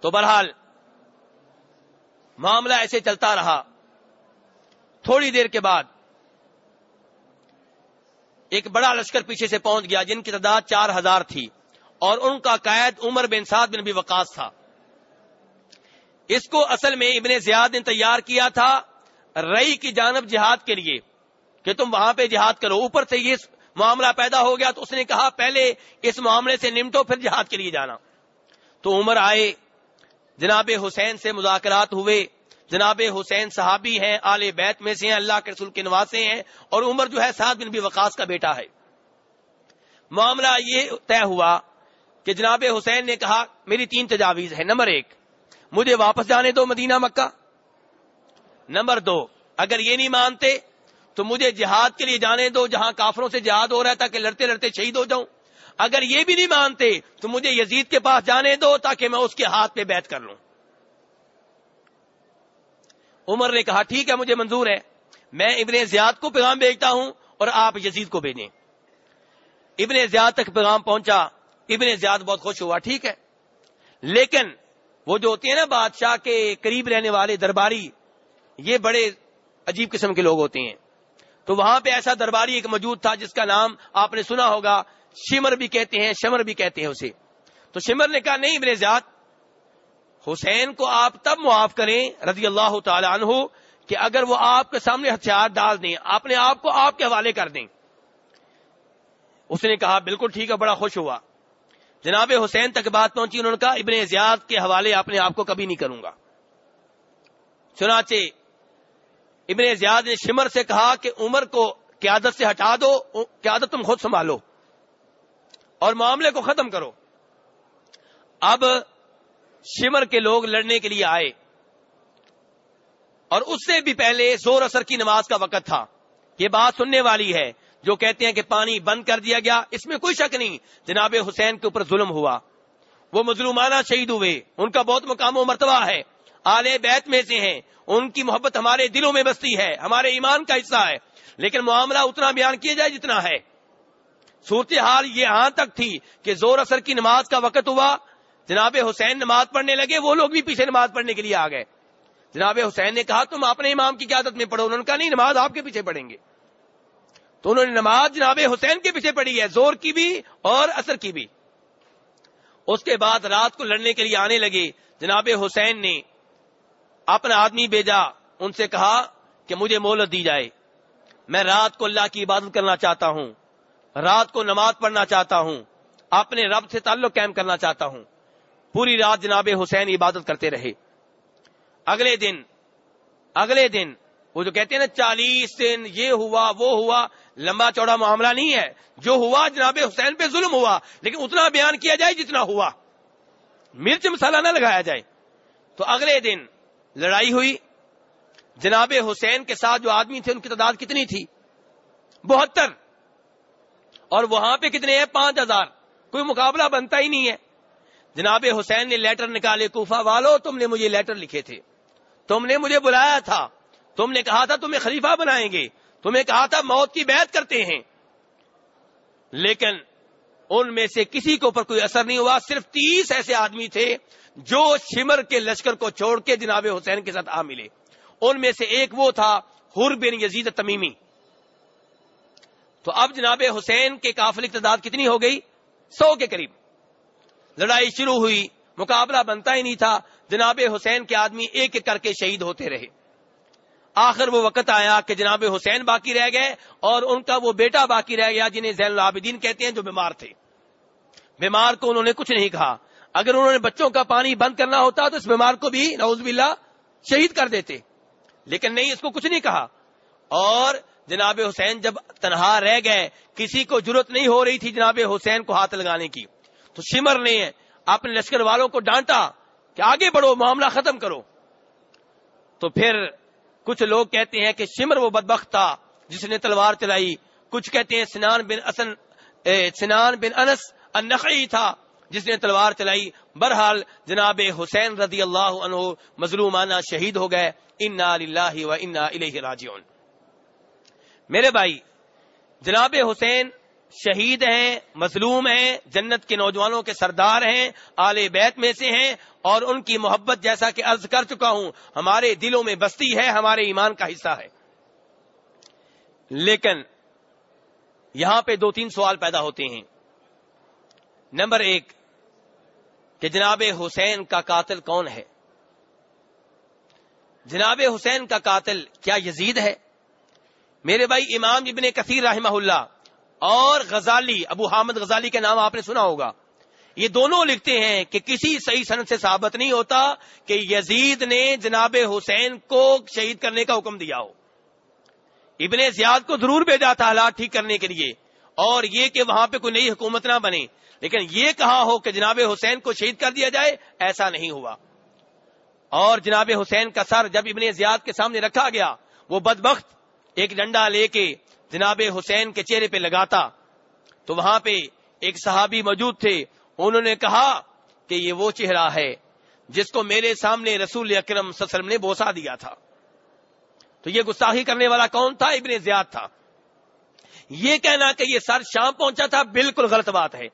تو بہرحال معاملہ ایسے چلتا رہا۔ تھوڑی دیر کے بعد ایک بڑا لشکر پیچھے سے پہنچ گیا جن کی تعداد چار ہزار تھی اور ان کا قائد عمر بن سعد بن بھی وقاص تھا۔ اس کو اصل میں ابن زیاد نے تیار کیا تھا رئی کی جانب جہاد کے لیے کہ تم وہاں پہ جہاد کرو۔ اوپر سے یہ معاملہ پیدا ہو گیا تو اس نے کہا پہلے اس معاملے سے نمٹو، پھر جہاد کے لیے جانا۔ تو عمر آئے۔ جناب حسین سے مذاکرات ہوئے۔ جناب حسین صحابی ہیں، آل بیت میں سے ہیں، اللہ کے رسول کے نواسے ہیں اور عمر جو ہے سعد بن بھی وقاص کا بیٹا ہے۔ معاملہ یہ طے ہوا کہ جناب حسین نے کہا، میری تین تجاویز ہے نمبر ایک، مجھے واپس جانے دو مدینہ مکہ۔ نمبر دو، اگر یہ نہیں مانتے تو مجھے جہاد کے لیے جانے دو جہاں کافروں سے جہاد ہو رہا تھا کہ لڑتے لڑتے شہید ہو جاؤں۔ اگر یہ بھی نہیں مانتے تو مجھے یزید کے پاس جانے دو تاکہ میں اس کے ہاتھ پہ بیت کر لوں۔ عمر نے کہا، ٹھیک ہے، مجھے منظور ہے۔ میں ابن زیاد کو پیغام بھیجتا ہوں اور آپ یزید کو بھیجیں۔ ابن زیاد تک پیغام پہنچا۔ ابن زیاد بہت خوش ہوا، ٹھیک ہے۔ لیکن وہ جو ہوتے ہیں نا بادشاہ کے قریب رہنے والے درباری، یہ بڑے عجیب قسم کے لوگ ہوتے ہیں۔ تو وہاں پہ ایسا درباری ایک موجود تھا جس کا نام آپ نے سنا ہوگا۔ شمر بھی کہتے ہیں، شمر بھی کہتے ہیں اسے۔ تو شمر نے کہا، نہیں ابن زیاد حسین کو آپ تب معاف کریں رضی اللہ تعالی عنہ کہ اگر وہ آپ کے سامنے ہتھیار ڈال دیں، اپنے آپ کو آپ کے حوالے کر دیں۔ اس نے کہا، بالکل ٹھیک ہے، بڑا خوش ہوا۔ جناب حسین تک بات پہنچی، انہوں نے کہا، ابن زیاد کے حوالے اپنے آپ کو کبھی نہیں کروں گا۔ چنانچہ ابن زیاد نے شمر سے کہا کہ عمر کو قیادت سے ہٹا دو، قیادت تم خود سنبھالو۔ اور معاملے کو ختم کرو۔ اب شمر کے لوگ لڑنے کے لیے آئے۔ اور اس سے بھی پہلے زور اثر کی نماز کا وقت تھا۔ یہ بات سننے والی ہے جو کہتے ہیں کہ پانی بند کر دیا گیا۔ اس میں کوئی شک نہیں، جناب حسین کے اوپر ظلم ہوا۔ وہ مظلومانہ شہید ہوئے۔ ان کا بہت مقام و مرتبہ ہے۔ آل بیت میں سے ہیں۔ ان کی محبت ہمارے دلوں میں بستی ہے۔ ہمارے ایمان کا حصہ ہے۔ لیکن معاملہ اتنا بیان کیا جائے جتنا ہے۔ صورتحال یہاں تک تھی کہ زور اثر کی نماز کا وقت ہوا۔ جناب حسین نماز پڑھنے لگے، وہ لوگ بھی پیچھے نماز پڑھنے کے لیے آ گئے۔ جناب حسین نے کہا، تم اپنے امام کی قیادت میں پڑھو۔ انہوں نے کہا، نہیں، نماز آپ کے پیچھے پڑھیں گے۔ تو انہوں نے نماز جناب حسین کے پیچھے پڑھی ہے، زور کی بھی اور اثر کی بھی۔ اس کے بعد رات کو لڑنے کے لیے آنے لگے۔ جناب حسین نے اپنا آدمی بھیجا۔ ان سے کہا کہ مجھے مولت دی جائے۔ میں رات کو اللہ کی عبادت کرنا چاہتا ہوں۔ رات کو نماز پڑھنا چاہتا ہوں، اپنے رب سے تعلق قائم کرنا چاہتا ہوں۔ پوری رات جناب حسین عبادت کرتے رہے۔ اگلے دن اگلے دن، وہ جو کہتے ہیں نا، چالیس دن، یہ ہوا، وہ ہوا، لمبا چوڑا معاملہ نہیں ہے۔ جو ہوا جناب حسین پہ ظلم ہوا، لیکن اتنا بیان کیا جائے جتنا ہوا۔ مرچ مسالہ نہ لگایا جائے۔ تو اگلے دن لڑائی ہوئی۔ جناب حسین کے ساتھ جو آدمی تھے، ان کی تعداد کتنی تھی؟ بہتر۔ اور وہاں پہ کتنے ہیں؟ پانچ ہزار۔ کوئی مقابلہ بنتا ہی نہیں ہے۔ جناب حسین نے لیٹر نکالے، کوفہ والو، تم نے مجھے لیٹر لکھے تھے۔ تم نے مجھے بلایا تھا۔ تم نے کہا تھا تمہیں خلیفہ بنائیں گے۔ تمہیں کہا تھا موت کی بیعت کرتے ہیں۔ لیکن ان میں سے کسی کے اوپر کوئی اثر نہیں ہوا۔ صرف تیس ایسے آدمی تھے جو شمر کے لشکر کو چھوڑ کے جناب حسین کے ساتھ آ ملے۔ ان میں سے ایک وہ تھا ہر بن یزید تمیمی۔ تو اب جناب حسین کے کافل تعداد کتنی ہو گئی؟ سو کے قریب۔ لڑائی شروع ہوئی، مقابلہ بنتا ہی نہیں تھا۔ جناب حسین کے آدمی ایک ایک کر کے شہید ہوتے رہے۔ آخر وہ وقت آیا کہ جناب حسین باقی رہ گئے اور ان کا وہ بیٹا باقی رہ گیا جنہیں زین العابدین کہتے ہیں جو بیمار تھے۔ بیمار کو انہوں نے کچھ نہیں کہا۔ اگر انہوں نے بچوں کا پانی بند کرنا ہوتا تو اس بیمار کو بھی نوز باللہ شہید کر دیتے۔ لیکن نہیں، اس کو کچھ نہیں کہا۔ اور جناب حسین، جب تنہا رہ گئے، کسی کو ضرورت نہیں ہو رہی تھی جناب حسین کو ہاتھ لگانے کی۔ تو سمر نے اپنے لشکر والوں کو ڈانٹا کہ آگے بڑھو، معاملہ ختم کرو۔ تو پھر کچھ لوگ کہتے ہیں کہ سمر وہ بدبخت تھا جس نے تلوار چلائی۔ کچھ کہتے ہیں سنان بن اسن سنان بن انس النخعی تھا جس نے تلوار چلائی۔ برحال جناب حسین رضی اللہ عنہ مظلومانہ شہید ہو گئے۔ انا للہ و انا الیہ راجعون۔ میرے بھائی، جناب حسین شہید ہیں، مظلوم ہیں، جنت کے نوجوانوں کے سردار ہیں، آل بیت میں سے ہیں اور ان کی محبت جیسا کہ عرض کر چکا ہوں، ہمارے دلوں میں بستی ہے، ہمارے ایمان کا حصہ ہے۔ لیکن یہاں پہ دو تین سوال پیدا ہوتے ہیں۔ نمبر ایک، کہ جناب حسین کا قاتل کون ہے؟ جناب حسین کا قاتل کیا یزید ہے؟ میرے بھائی امام ابن کثیر رحمہ اللہ اور غزالی، ابو حامد غزالی کے نام آپ نے سنا ہوگا۔ یہ دونوں لکھتے ہیں کہ کسی صحیح سنت سے ثابت نہیں ہوتا کہ یزید نے جناب حسین کو شہید کرنے کا حکم دیا ہو۔ ابن زیاد کو ضرور بھیجا تھا حالات ٹھیک کرنے کے لیے اور یہ کہ وہاں پہ کوئی نئی حکومت نہ بنے۔ لیکن یہ کہا ہو کہ جناب حسین کو شہید کر دیا جائے، ایسا نہیں ہوا۔ اور جناب حسین کا سر جب ابن زیاد کے سامنے رکھا گیا، وہ بدبخت ایک ڈنڈا لے کے جناب حسین کے چہرے پہ لگاتا۔ تو وہاں پہ ایک صحابی موجود تھے، انہوں نے کہا کہ یہ وہ چہرہ ہے جس کو میرے سامنے رسول اکرم وسلم نے بوسا دیا تھا۔ تو یہ گستاخی کرنے والا کون تھا؟ ابن زیاد تھا۔ یہ کہنا کہ یہ سر شام پہنچا تھا بالکل غلط بات ہے۔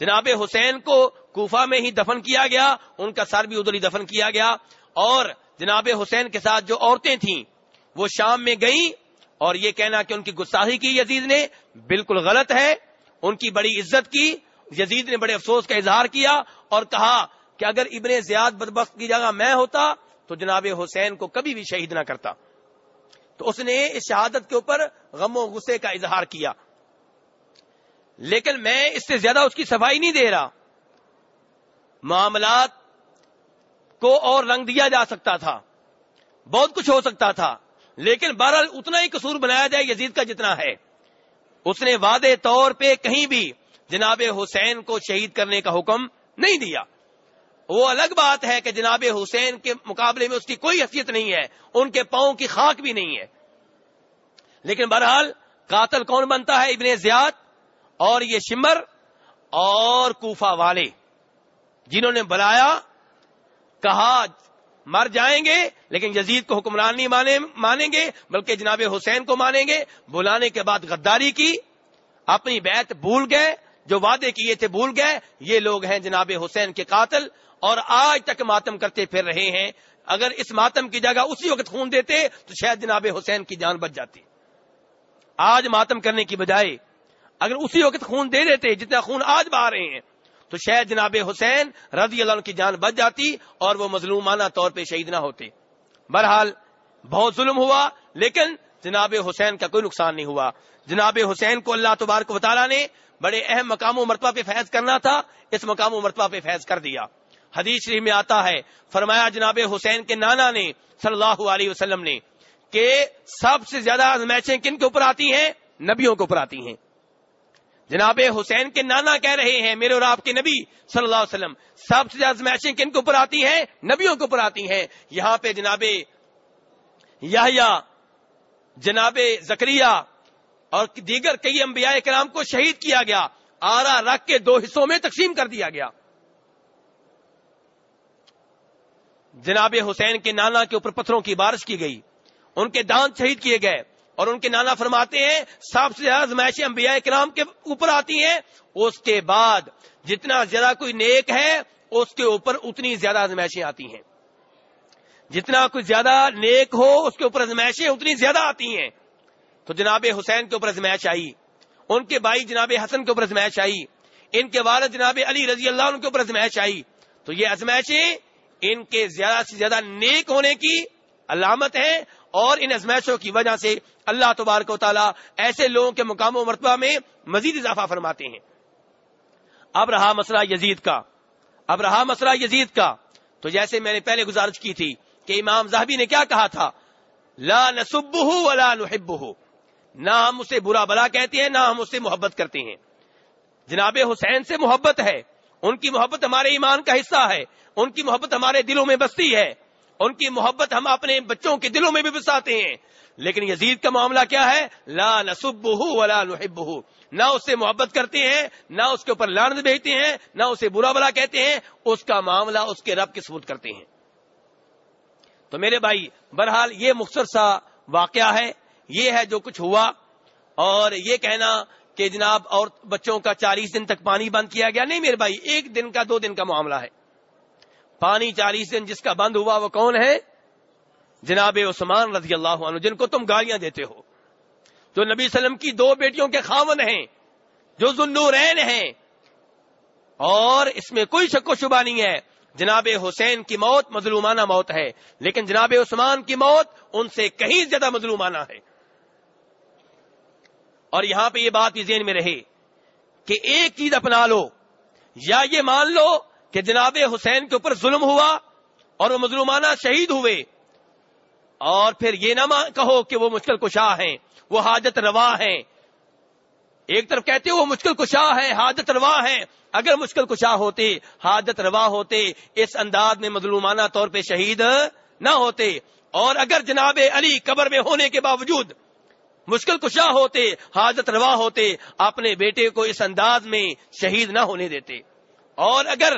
جناب حسین کو کوفہ میں ہی دفن کیا گیا، ان کا سر بھی ادھر ہی دفن کیا گیا اور جناب حسین کے ساتھ جو عورتیں تھیں، وہ شام میں گئیں اور یہ کہنا کہ ان کی گستاخی کی یزید نے بالکل غلط ہے، ان کی بڑی عزت کی، یزید نے بڑے افسوس کا اظہار کیا اور کہا کہ اگر ابن زیاد بدبخت کی جگہ میں ہوتا تو جناب حسین کو کبھی بھی شہید نہ کرتا۔ تو اس نے اس شہادت کے اوپر غم و غصے کا اظہار کیا۔ لیکن میں اس سے زیادہ اس کی صفائی نہیں دے رہا۔ معاملات کو اور رنگ دیا جا سکتا تھا۔ بہت کچھ ہو سکتا تھا۔ لیکن بہرحال اتنا ہی قصور بنایا جائے یزید کا جتنا ہے۔ اس نے وعدے طور پہ کہیں بھی جناب حسین کو شہید کرنے کا حکم نہیں دیا۔ وہ الگ بات ہے کہ جناب حسین کے مقابلے میں اس کی کوئی حیثیت نہیں ہے، ان کے پاؤں کی خاک بھی نہیں ہے۔ لیکن بہرحال قاتل کون بنتا ہے؟ ابن زیاد اور یہ شمر اور کوفہ والے، جنہوں نے بلایا، کہا مر جائیں گے، لیکن یزید کو حکمران نہیں مانیں گے، بلکہ جناب حسین کو مانیں گے۔ بلانے کے بعد غداری کی، اپنی بیت بھول گئے، جو وعدے کیے تھے بھول گئے۔ یہ لوگ ہیں جناب حسین کے قاتل، اور آج تک ماتم کرتے پھر رہے ہیں۔ اگر اس ماتم کی جگہ اسی وقت خون دیتے، تو شاید جناب حسین کی جان بچ جاتی۔ آج ماتم کرنے کی بجائے، اگر اسی وقت خون دے دیتے، جتنا خون آج بہ رہے ہیں تو شاید جناب حسین رضی اللہ عنہ کی جان بچ جاتی اور وہ مظلومانہ طور پہ شہید نہ ہوتے۔ بہرحال بہت ظلم ہوا، لیکن جناب حسین کا کوئی نقصان نہیں ہوا۔ جناب حسین کو اللہ تبارک و تعالیٰ نے بڑے اہم مقام و مرتبہ پہ فیض کرنا تھا، اس مقام و مرتبہ پہ فیض کر دیا۔ حدیث شریف میں آتا ہے، فرمایا جناب حسین کے نانا نے صلی اللہ علیہ وسلم نے کہ سب سے زیادہ میچیں کن کے اوپر آتی ہیں؟ نبیوں کے اوپر آتی ہیں۔ جناب حسین کے نانا کہہ رہے ہیں، میرے اور آپ کے نبی صلی اللہ علیہ وسلم، سب سے زیادہ میچیں کن کے اوپر آتی ہیں؟ نبیوں کے اوپر آتی ہیں۔ یہاں پہ جناب یا جناب زکریہ اور دیگر کئی انبیاء کرام کو شہید کیا گیا۔ آرا رکھ کے دو حصوں میں تقسیم کر دیا گیا۔ جناب حسین کے نانا کے اوپر پتھروں کی بارش کی گئی۔ ان کے دانت شہید کیے گئے۔ اور ان کے نانا فرماتے ہیں، سب سے زیادہ زمائشیں انبیاء کرام کے اوپر آتی ہیں، اس کے بعد جتنا زیادہ کوئی نیک ہے، اس کے اوپر اتنی زیادہ ازمائشیں آتی ہیں۔ جتنا کوئی زیادہ نیک ہو، اس کے اوپر ازمائشیں اتنی زیادہ آتی ہیں۔ تو جناب حسین کے اوپر ازمائش آئی، ان کے بھائی جناب حسن کے اوپر ازمائش آئی، ان کے والد جناب علی رضی اللہ عنہ کے اوپر ازمائش آئی۔ تو یہ ازمائشیں ان کے زیادہ سے زیادہ نیک ہونے کی علامت ہے اور ان ازمائشوں کی وجہ سے اللہ تبارک و تعالیٰ ایسے لوگوں کے مقام و مرتبہ میں مزید اضافہ فرماتے ہیں۔ اب رہا مسئلہ یزید کا۔ اب رہا مسئلہ یزید کا۔ تو جیسے میں نے پہلے گزارش کی تھی کہ امام زہبی نے کیا کہا تھا؟ لا نسب ولا نحب نہ ہم اسے برا بلا کہتے ہیں، نہ ہم اسے محبت کرتے ہیں۔ جناب حسین سے محبت ہے۔ ان کی محبت ہمارے ایمان کا حصہ ہے۔ ان کی محبت ہمارے دلوں میں بستی ہے۔ ان کی محبت ہم اپنے بچوں کے دلوں میں بھی بساتے ہیں۔ لیکن یزید کا معاملہ کیا ہے؟ لا نسب ولا نحب نہ اس سے محبت کرتے ہیں، نہ اس کے اوپر لانت بھیجتے ہیں، نہ اسے برا بلا کہتے ہیں، اس کا معاملہ اس کے رب کے ثبوت کرتے ہیں۔ تو میرے بھائی، بہرحال یہ مختصر سا واقعہ ہے، یہ ہے جو کچھ ہوا۔ اور یہ کہنا کہ جناب، اور بچوں کا چالیس دن تک پانی بند کیا گیا۔ نہیں میرے بھائی، ایک دن کا، دو دن کا معاملہ ہے۔ پانی چالیس دن جس کا بند ہوا وہ کون ہے؟ جناب عثمان رضی اللہ عنہ، جن کو تم گالیاں دیتے ہو۔ جو نبی وسلم کی دو بیٹیوں کے خاون ہیں، جو ذنورین ہیں۔ اور اس میں کوئی شک و شبہ نہیں ہے۔ جناب حسین کی موت مظلومانہ موت ہے، لیکن جناب عثمان کی موت ان سے کہیں زیادہ مظلومانہ ہے۔ اور یہاں پہ یہ بات بھی ذہن میں رہے کہ ایک چیز اپنا لو، یا یہ مان لو کہ جناب حسین کے اوپر ظلم ہوا اور وہ مظلومانہ شہید ہوئے۔ اور پھر یہ نہ کہو کہ وہ مشکل کشا ہیں، وہ حاجت روا ہیں۔ ایک طرف کہتے وہ مشکل کشا ہے حاجت روا ہے اگر مشکل کشا ہوتے، حاجت روا ہوتے، اس انداز میں مظلومانہ طور پہ شہید نہ ہوتے۔ اور اگر جناب علی قبر میں ہونے کے باوجود مشکل کشا ہوتے، حاجت روا ہوتے، اپنے بیٹے کو اس انداز میں شہید نہ ہونے دیتے۔ اور اگر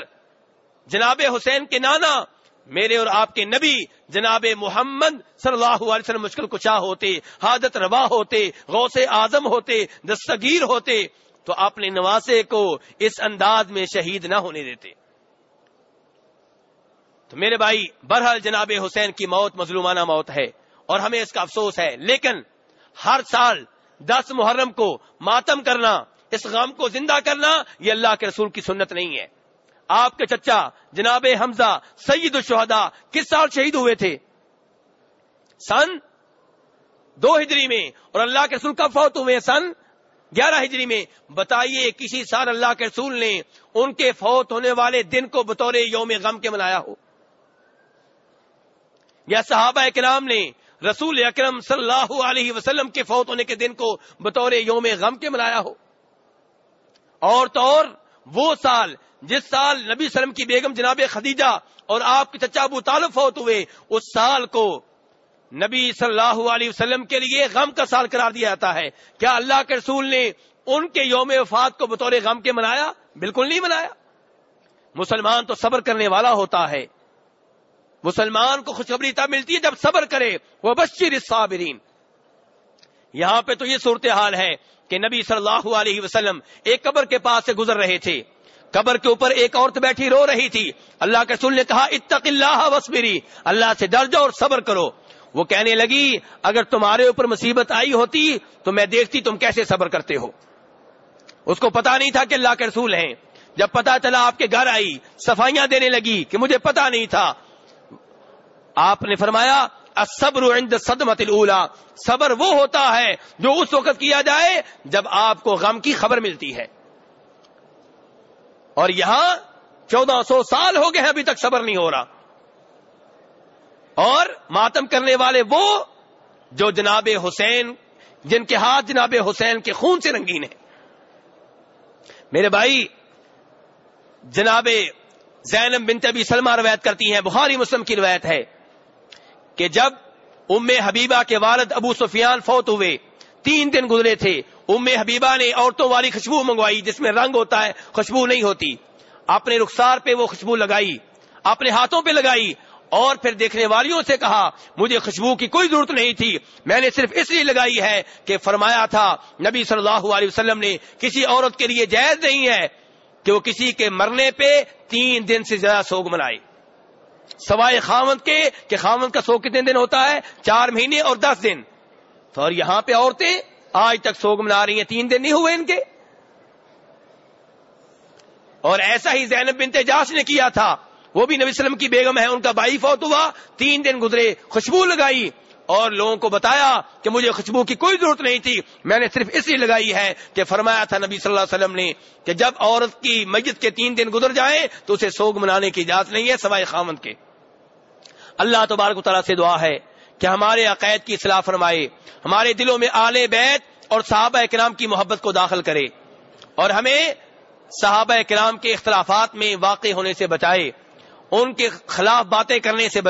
جناب حسین کے نانا، میرے اور آپ کے نبی، جناب محمد صلی اللہ علیہ وسلم مشکل کچا ہوتے حادت روا ہوتے، غوث اعظم ہوتے، دستگیر ہوتے، تو اپنے نواسے کو اس انداز میں شہید نہ ہونے دیتے۔ تو میرے بھائی، برحال جناب حسین کی موت مظلومانہ موت ہے اور ہمیں اس کا افسوس ہے، لیکن ہر سال دس محرم کو ماتم کرنا، اس غم کو زندہ کرنا، یہ اللہ کے رسول کی سنت نہیں ہے۔ آپ کے چچا جناب حمزہ سید الشہدا کس سال شہید ہوئے تھے؟ سن دو ہجری میں اور اللہ کے رسول کب فوت ہوئے سن گیارہ ہجری میں؟ بتائیے کسی سال اللہ کے رسول نے ان کے فوت ہونے والے دن کو بطور یوم غم کے منایا ہو؟ یا صحابہ کرام نے رسول اکرم صلی اللہ علیہ وسلم کے فوت ہونے کے دن کو بطور یوم غم کے منایا ہو؟ اور تو اور وہ سال جس سال نبی وسلم کی بیگم جناب خدیجہ اور آپ کے چچا ابو طالب فوت ہوئے، اس سال کو نبی صلی اللہ علیہ وسلم کے لیے غم کا سال قرار دیا جاتا ہے۔ کیا اللہ کے رسول نے ان کے یوم وفات کو بطور غم کے منایا؟ بالکل نہیں منایا۔ مسلمان تو صبر کرنے والا ہوتا ہے۔ مسلمان کو خوشخبری تب ملتی ہے جب صبر کرے۔ وہ بشیر صابرین یہاں پہ تو یہ صورتحال ہے کہ نبی صلی اللہ علیہ وسلم ایک قبر کے پاس سے گزر رہے تھے۔ قبر کے اوپر ایک عورت بیٹھی رو رہی تھی۔ اللہ کے رسول نے کہا، اتق اللہ وسبری اللہ سے ڈر جاؤ اور صبر کرو۔ وہ کہنے لگی، اگر تمہارے اوپر مصیبت آئی ہوتی تو میں دیکھتی تم کیسے صبر کرتے ہو۔ اس کو پتا نہیں تھا کہ اللہ کے رسول ہیں۔ جب پتا چلا آپ کے گھر آئی، صفائیاں دینے لگی کہ مجھے پتا نہیں تھا۔ آپ نے فرمایا صبر عند صدمت الاولا صبر وہ ہوتا ہے جو اس وقت کیا جائے جب آپ کو غم کی خبر ملتی ہے۔ اور یہاں چودہ سو سال ہو گئے ابھی تک صبر نہیں ہو رہا۔ اور ماتم کرنے والے وہ جو جناب حسین، جن کے ہاتھ جناب حسین کے خون سے رنگین ہیں۔ میرے بھائی، جناب زینب بنت ابی سلمہ روایت کرتی ہیں، بخاری مسلم کی روایت ہے کہ جب ام حبیبہ کے والد ابو سفیان فوت ہوئے، تین دن گزرے تھے ام حبیبہ نے عورتوں والی خوشبو منگوائی جس میں رنگ ہوتا ہے، خوشبو نہیں ہوتی۔ اپنے رخسار پہ وہ خوشبو لگائی اپنے ہاتھوں پہ لگائی اور پھر دیکھنے والیوں سے کہا، مجھے خوشبو کی کوئی ضرورت نہیں تھی، میں نے صرف اس لیے لگائی ہے کہ فرمایا تھا، نبی صلی اللہ علیہ وسلم نے کسی عورت کے لیے جائز نہیں ہے کہ وہ کسی کے مرنے پہ تین دن سے زیادہ سوگ منائے۔ سوائے خامد کے، کہ خامد کا سوگ کتنے دن ہوتا ہے؟ چار مہینے اور دس دن۔ اور یہاں پہ عورتیں آج تک سوگ منا رہی ہیں، تین دن نہیں ہوئے ان کے۔ اور ایسا ہی زینب بنت جاس نے کیا تھا۔ وہ بھی نبی وسلم کی بیگم ہے، ان کا بائی فوت ہوا، تین دن گزرے، خوشبو لگائی۔ اور لوگوں کو بتایا کہ مجھے خوشبو کی کوئی ضرورت نہیں تھی۔ میں نے صرف اس لیے لگائی ہے کہ فرمایا تھا نبی صلی اللہ علیہ وسلم نے کہ جب عورت کی مسجد کے تین دن گزر جائیں تو اسے سوگ منانے کی اجازت نہیں ہے، سوائے خامن کے۔ اللہ تبارک و تعالیٰ سے دعا ہے کہ ہمارے عقائد کی اصلاح فرمائے، ہمارے دلوں میں آل بیت اور صحابہ کرام کی محبت کو داخل کرے اور ہمیں صحابہ کرام کے اختلافات میں واقع ہونے سے بچائے، ان کے خلاف باتیں کرنے سے